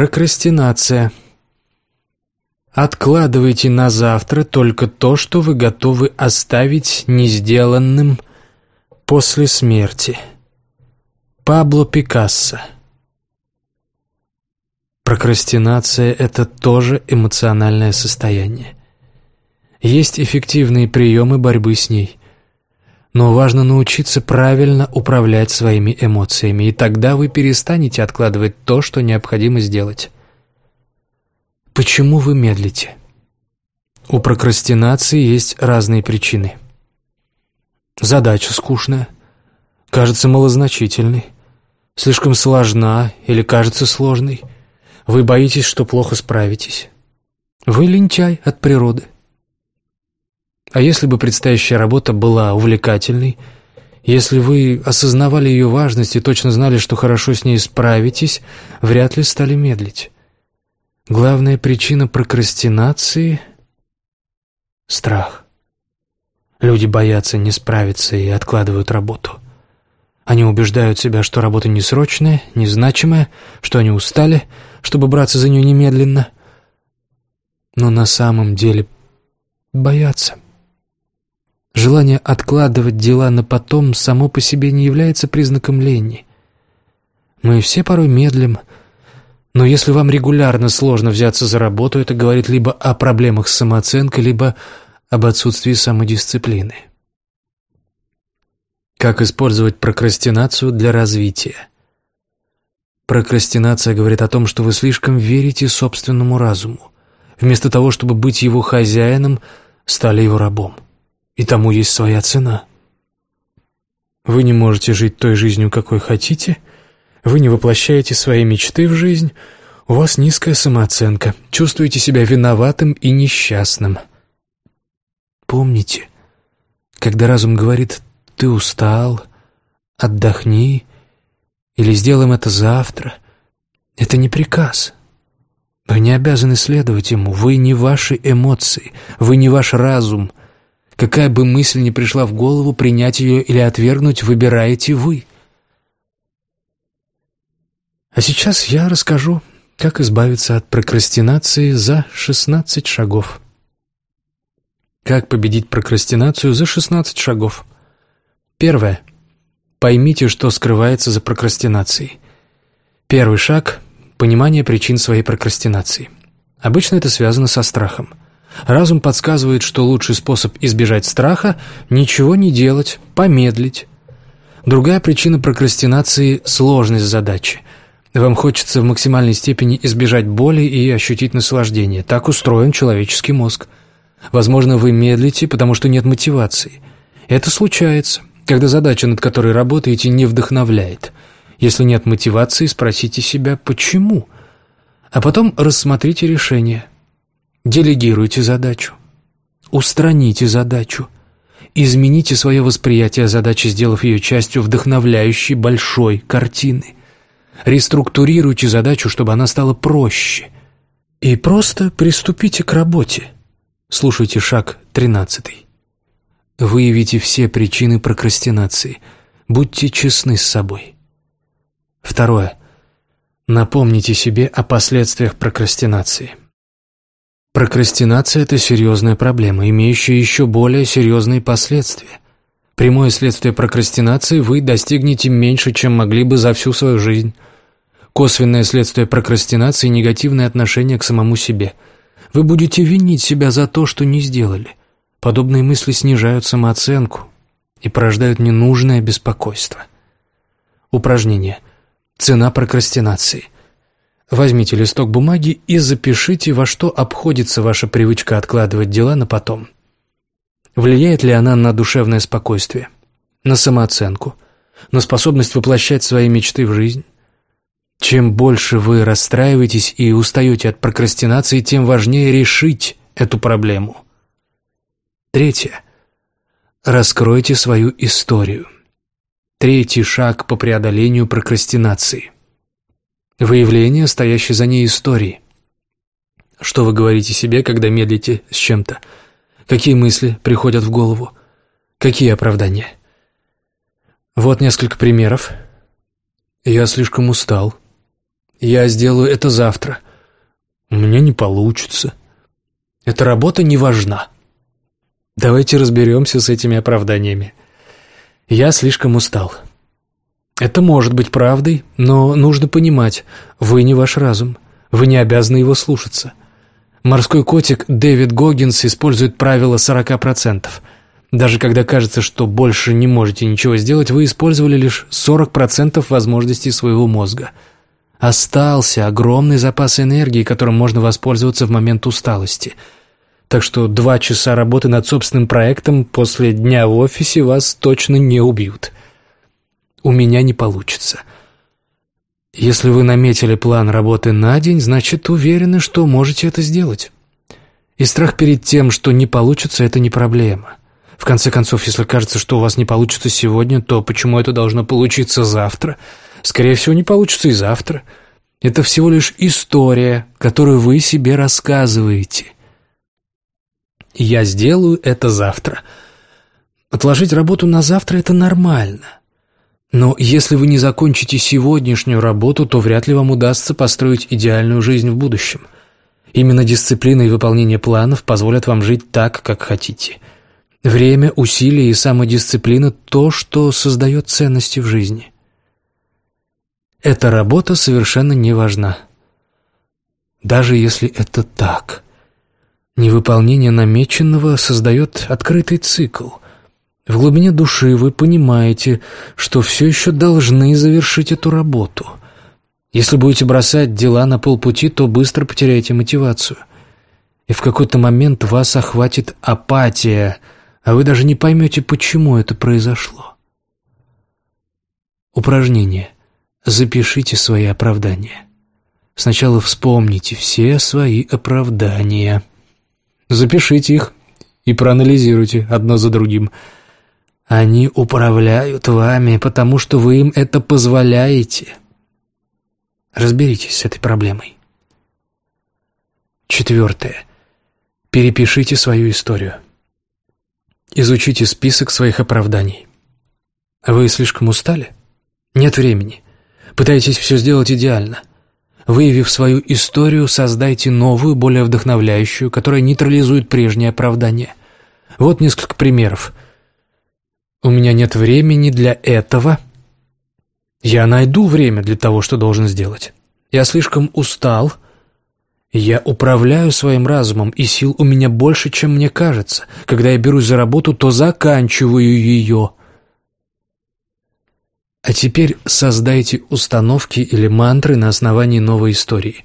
Прокрастинация. Откладывайте на завтра только то, что вы готовы оставить не сделанным после смерти. Пабло Пикассо. Прокрастинация – это тоже эмоциональное состояние. Есть эффективные приемы борьбы с ней. Но важно научиться правильно управлять своими эмоциями, и тогда вы перестанете откладывать то, что необходимо сделать. Почему вы медлите? У прокрастинации есть разные причины. Задача скучная, кажется малозначительной, слишком сложна или кажется сложной. Вы боитесь, что плохо справитесь. Вы лентяй от природы. А если бы предстоящая работа была увлекательной, если вы осознавали ее важность и точно знали, что хорошо с ней справитесь, вряд ли стали медлить. Главная причина прокрастинации — страх. Люди боятся не справиться и откладывают работу. Они убеждают себя, что работа несрочная, незначимая, что они устали, чтобы браться за нее немедленно. Но на самом деле боятся. Желание откладывать дела на потом само по себе не является признаком лени. Мы все порой медлим, но если вам регулярно сложно взяться за работу, это говорит либо о проблемах с самооценкой, либо об отсутствии самодисциплины. Как использовать прокрастинацию для развития? Прокрастинация говорит о том, что вы слишком верите собственному разуму. Вместо того, чтобы быть его хозяином, стали его рабом. И тому есть своя цена. Вы не можете жить той жизнью, какой хотите, вы не воплощаете свои мечты в жизнь, у вас низкая самооценка, чувствуете себя виноватым и несчастным. Помните, когда разум говорит «ты устал», «отдохни» или «сделаем это завтра», это не приказ. Вы не обязаны следовать ему, вы не ваши эмоции, вы не ваш разум, Какая бы мысль ни пришла в голову, принять ее или отвергнуть выбираете вы. А сейчас я расскажу, как избавиться от прокрастинации за 16 шагов. Как победить прокрастинацию за 16 шагов? Первое. Поймите, что скрывается за прокрастинацией. Первый шаг – понимание причин своей прокрастинации. Обычно это связано со страхом. Разум подсказывает, что лучший способ избежать страха – ничего не делать, помедлить. Другая причина прокрастинации – сложность задачи. Вам хочется в максимальной степени избежать боли и ощутить наслаждение. Так устроен человеческий мозг. Возможно, вы медлите, потому что нет мотивации. Это случается, когда задача, над которой работаете, не вдохновляет. Если нет мотивации, спросите себя «почему?», а потом рассмотрите решение. Делегируйте задачу. Устраните задачу. Измените свое восприятие задачи, сделав ее частью вдохновляющей большой картины. Реструктурируйте задачу, чтобы она стала проще. И просто приступите к работе. Слушайте шаг 13. Выявите все причины прокрастинации. Будьте честны с собой. Второе. Напомните себе о последствиях прокрастинации. Прокрастинация – это серьезная проблема, имеющая еще более серьезные последствия. Прямое следствие прокрастинации вы достигнете меньше, чем могли бы за всю свою жизнь. Косвенное следствие прокрастинации – негативное отношение к самому себе. Вы будете винить себя за то, что не сделали. Подобные мысли снижают самооценку и порождают ненужное беспокойство. Упражнение. Цена прокрастинации – Возьмите листок бумаги и запишите, во что обходится ваша привычка откладывать дела на потом. Влияет ли она на душевное спокойствие, на самооценку, на способность воплощать свои мечты в жизнь? Чем больше вы расстраиваетесь и устаете от прокрастинации, тем важнее решить эту проблему. Третье. Раскройте свою историю. Третий шаг по преодолению прокрастинации – Выявление, стоящей за ней истории. Что вы говорите себе, когда медлите с чем-то? Какие мысли приходят в голову? Какие оправдания? Вот несколько примеров. Я слишком устал. «Я сделаю это завтра». «У меня не получится». «Эта работа не важна». Давайте разберемся с этими оправданиями. Я слишком устал. Это может быть правдой, но нужно понимать, вы не ваш разум, вы не обязаны его слушаться. Морской котик Дэвид Гоггинс использует правило 40%. Даже когда кажется, что больше не можете ничего сделать, вы использовали лишь 40% возможностей своего мозга. Остался огромный запас энергии, которым можно воспользоваться в момент усталости. Так что два часа работы над собственным проектом после дня в офисе вас точно не убьют. У меня не получится. Если вы наметили план работы на день, значит, уверены, что можете это сделать. И страх перед тем, что не получится, это не проблема. В конце концов, если кажется, что у вас не получится сегодня, то почему это должно получиться завтра? Скорее всего, не получится и завтра. Это всего лишь история, которую вы себе рассказываете. Я сделаю это завтра. Отложить работу на завтра – это нормально. Но если вы не закончите сегодняшнюю работу, то вряд ли вам удастся построить идеальную жизнь в будущем. Именно дисциплина и выполнение планов позволят вам жить так, как хотите. Время, усилия и самодисциплина – то, что создает ценности в жизни. Эта работа совершенно не важна. Даже если это так. Невыполнение намеченного создает открытый цикл – в глубине души вы понимаете, что все еще должны завершить эту работу. Если будете бросать дела на полпути, то быстро потеряете мотивацию. И в какой-то момент вас охватит апатия, а вы даже не поймете, почему это произошло. Упражнение. Запишите свои оправдания. Сначала вспомните все свои оправдания. Запишите их и проанализируйте одно за другим – они управляют вами, потому что вы им это позволяете. Разберитесь с этой проблемой. Четвертое. Перепишите свою историю. Изучите список своих оправданий. Вы слишком устали? Нет времени. Пытаетесь все сделать идеально. Выявив свою историю, создайте новую, более вдохновляющую, которая нейтрализует прежние оправдания. Вот несколько примеров. У меня нет времени для этого. Я найду время для того, что должен сделать. Я слишком устал. Я управляю своим разумом, и сил у меня больше, чем мне кажется. Когда я берусь за работу, то заканчиваю ее. А теперь создайте установки или мантры на основании новой истории.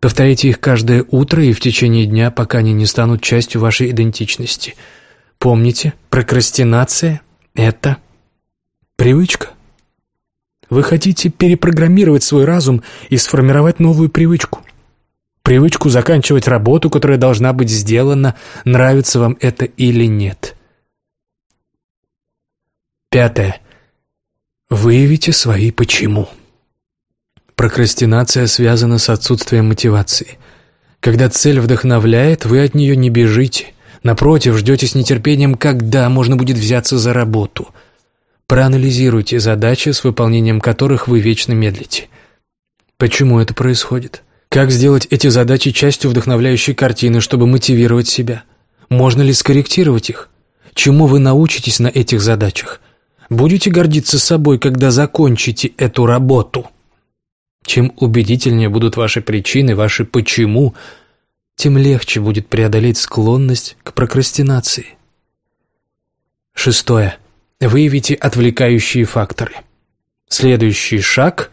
Повторяйте их каждое утро и в течение дня, пока они не станут частью вашей идентичности. Помните, прокрастинация — это привычка. Вы хотите перепрограммировать свой разум и сформировать новую привычку. Привычку заканчивать работу, которая должна быть сделана, нравится вам это или нет. Пятое. Выявите свои «почему». Прокрастинация связана с отсутствием мотивации. Когда цель вдохновляет, вы от нее не бежите – Напротив, ждете с нетерпением, когда можно будет взяться за работу. Проанализируйте задачи, с выполнением которых вы вечно медлите. Почему это происходит? Как сделать эти задачи частью вдохновляющей картины, чтобы мотивировать себя? Можно ли скорректировать их? Чему вы научитесь на этих задачах? Будете гордиться собой, когда закончите эту работу? Чем убедительнее будут ваши причины, ваши «почему», тем легче будет преодолеть склонность к прокрастинации. Шестое. Выявите отвлекающие факторы. Следующий шаг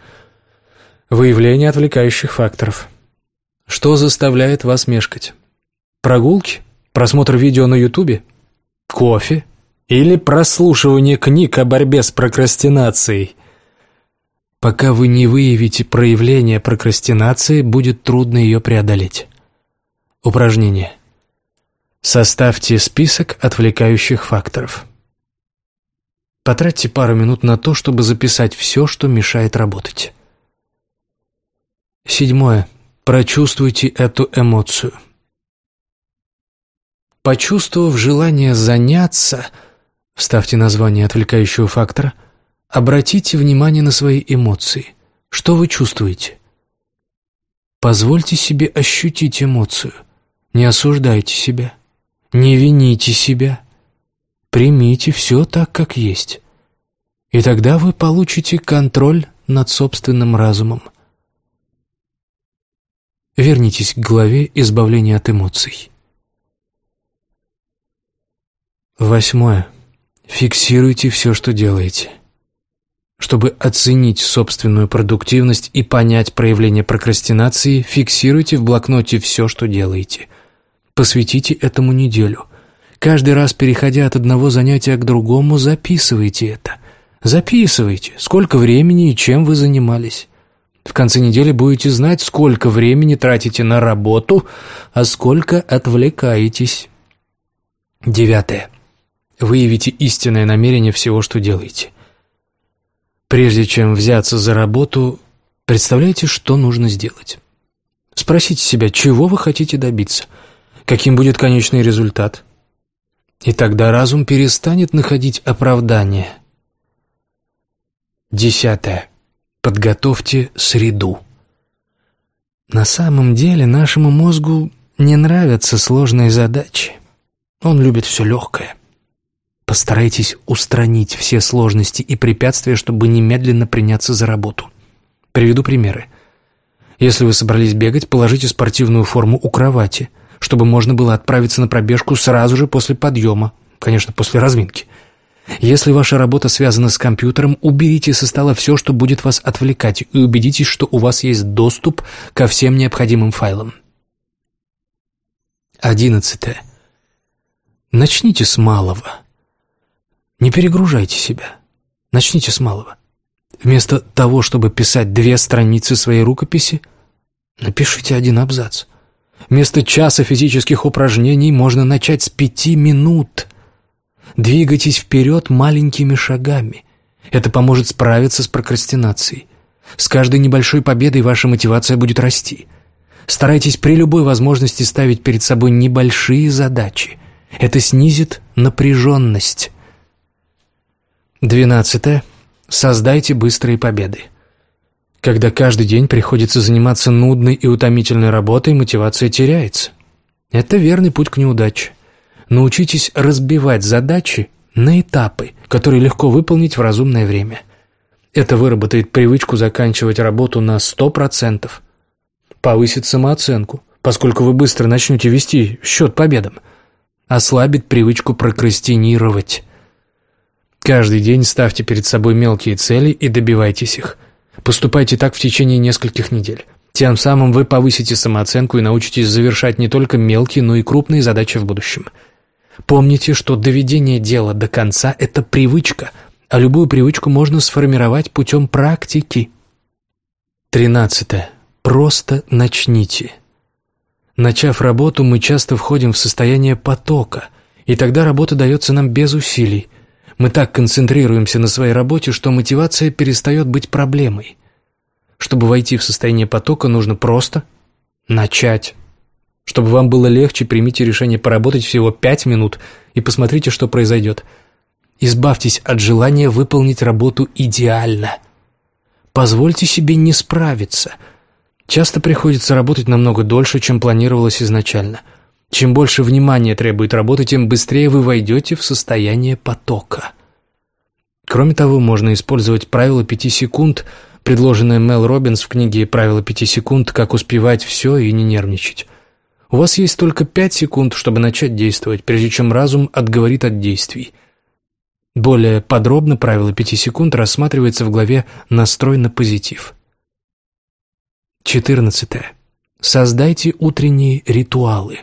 – выявление отвлекающих факторов. Что заставляет вас мешкать? Прогулки? Просмотр видео на ютубе? Кофе? Или прослушивание книг о борьбе с прокрастинацией? Пока вы не выявите проявление прокрастинации, будет трудно ее преодолеть. Упражнение. Составьте список отвлекающих факторов. Потратьте пару минут на то, чтобы записать все, что мешает работать. Седьмое. Прочувствуйте эту эмоцию. Почувствовав желание заняться, вставьте название отвлекающего фактора, обратите внимание на свои эмоции. Что вы чувствуете? Позвольте себе ощутить эмоцию. Не осуждайте себя. Не вините себя. Примите все так, как есть. И тогда вы получите контроль над собственным разумом. Вернитесь к главе «Избавление от эмоций». Восьмое. Фиксируйте все, что делаете. Чтобы оценить собственную продуктивность и понять проявление прокрастинации, фиксируйте в блокноте все, что делаете. Посвятите этому неделю. Каждый раз, переходя от одного занятия к другому, записывайте это. Записывайте, сколько времени и чем вы занимались. В конце недели будете знать, сколько времени тратите на работу, а сколько отвлекаетесь. Девятое. Выявите истинное намерение всего, что делаете. Прежде чем взяться за работу, представляйте, что нужно сделать. Спросите себя, чего вы хотите добиться, каким будет конечный результат. И тогда разум перестанет находить оправдание. Десятое. Подготовьте среду. На самом деле нашему мозгу не нравятся сложные задачи. Он любит все легкое. Постарайтесь устранить все сложности и препятствия, чтобы немедленно приняться за работу. Приведу примеры. Если вы собрались бегать, положите спортивную форму у кровати, чтобы можно было отправиться на пробежку сразу же после подъема, конечно, после разминки. Если ваша работа связана с компьютером, уберите со стола все, что будет вас отвлекать, и убедитесь, что у вас есть доступ ко всем необходимым файлам. Одиннадцатое. Начните с малого. Не перегружайте себя. Начните с малого. Вместо того, чтобы писать две страницы своей рукописи, напишите один абзац. Вместо часа физических упражнений можно начать с пяти минут. Двигайтесь вперед маленькими шагами. Это поможет справиться с прокрастинацией. С каждой небольшой победой ваша мотивация будет расти. Старайтесь при любой возможности ставить перед собой небольшие задачи. Это снизит напряженность. Двенадцатое. Создайте быстрые победы. Когда каждый день приходится заниматься нудной и утомительной работой, мотивация теряется. Это верный путь к неудаче. Научитесь разбивать задачи на этапы, которые легко выполнить в разумное время. Это выработает привычку заканчивать работу на 100%. Повысит самооценку, поскольку вы быстро начнете вести счет победам. Ослабит привычку прокрастинировать. Каждый день ставьте перед собой мелкие цели и добивайтесь их. Поступайте так в течение нескольких недель. Тем самым вы повысите самооценку и научитесь завершать не только мелкие, но и крупные задачи в будущем. Помните, что доведение дела до конца – это привычка, а любую привычку можно сформировать путем практики. Тринадцатое. Просто начните. Начав работу, мы часто входим в состояние потока, и тогда работа дается нам без усилий – мы так концентрируемся на своей работе, что мотивация перестает быть проблемой. Чтобы войти в состояние потока, нужно просто начать. Чтобы вам было легче, примите решение поработать всего пять минут и посмотрите, что произойдет. Избавьтесь от желания выполнить работу идеально. Позвольте себе не справиться. Часто приходится работать намного дольше, чем планировалось изначально – чем больше внимания требует работа, тем быстрее вы войдете в состояние потока. Кроме того, можно использовать правило пяти секунд, предложенное Мел Робинс в книге «Правило пяти секунд. Как успевать все и не нервничать». У вас есть только пять секунд, чтобы начать действовать, прежде чем разум отговорит от действий. Более подробно правило пяти секунд рассматривается в главе «Настрой на позитив». 14. Создайте утренние ритуалы.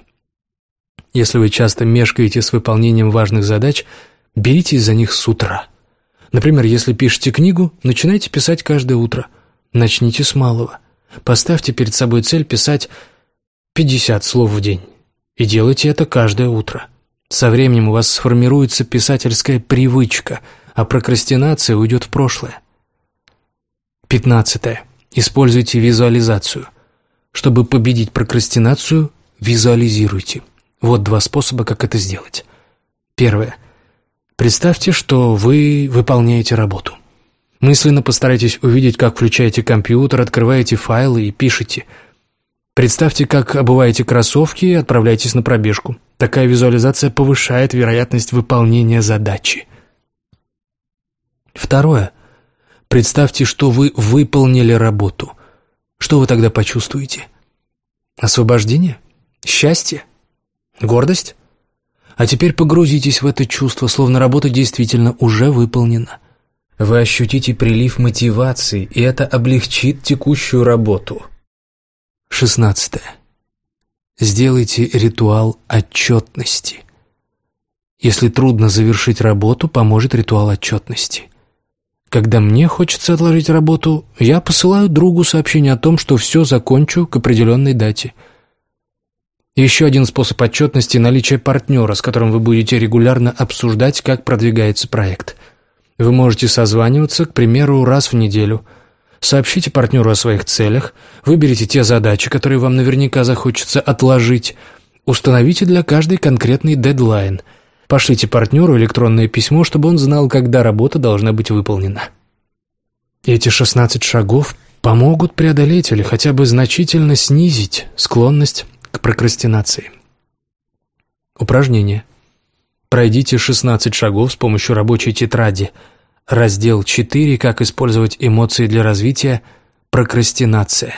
Если вы часто мешкаете с выполнением важных задач, беритесь за них с утра. Например, если пишете книгу, начинайте писать каждое утро. Начните с малого. Поставьте перед собой цель писать 50 слов в день. И делайте это каждое утро. Со временем у вас сформируется писательская привычка, а прокрастинация уйдет в прошлое. 15. Используйте визуализацию. Чтобы победить прокрастинацию, визуализируйте. Вот два способа, как это сделать. Первое. Представьте, что вы выполняете работу. Мысленно постарайтесь увидеть, как включаете компьютер, открываете файлы и пишете. Представьте, как обуваете кроссовки и отправляетесь на пробежку. Такая визуализация повышает вероятность выполнения задачи. Второе. Представьте, что вы выполнили работу. Что вы тогда почувствуете? Освобождение? Счастье? Гордость? А теперь погрузитесь в это чувство, словно работа действительно уже выполнена. Вы ощутите прилив мотивации, и это облегчит текущую работу. Шестнадцатое. Сделайте ритуал отчетности. Если трудно завершить работу, поможет ритуал отчетности. Когда мне хочется отложить работу, я посылаю другу сообщение о том, что все закончу к определенной дате. Еще один способ отчетности – наличие партнера, с которым вы будете регулярно обсуждать, как продвигается проект. Вы можете созваниваться, к примеру, раз в неделю. Сообщите партнеру о своих целях, выберите те задачи, которые вам наверняка захочется отложить, установите для каждой конкретный дедлайн – Пошлите партнеру электронное письмо, чтобы он знал, когда работа должна быть выполнена. Эти 16 шагов помогут преодолеть или хотя бы значительно снизить склонность к прокрастинации. Упражнение. Пройдите 16 шагов с помощью рабочей тетради. Раздел 4 «Как использовать эмоции для развития. Прокрастинация».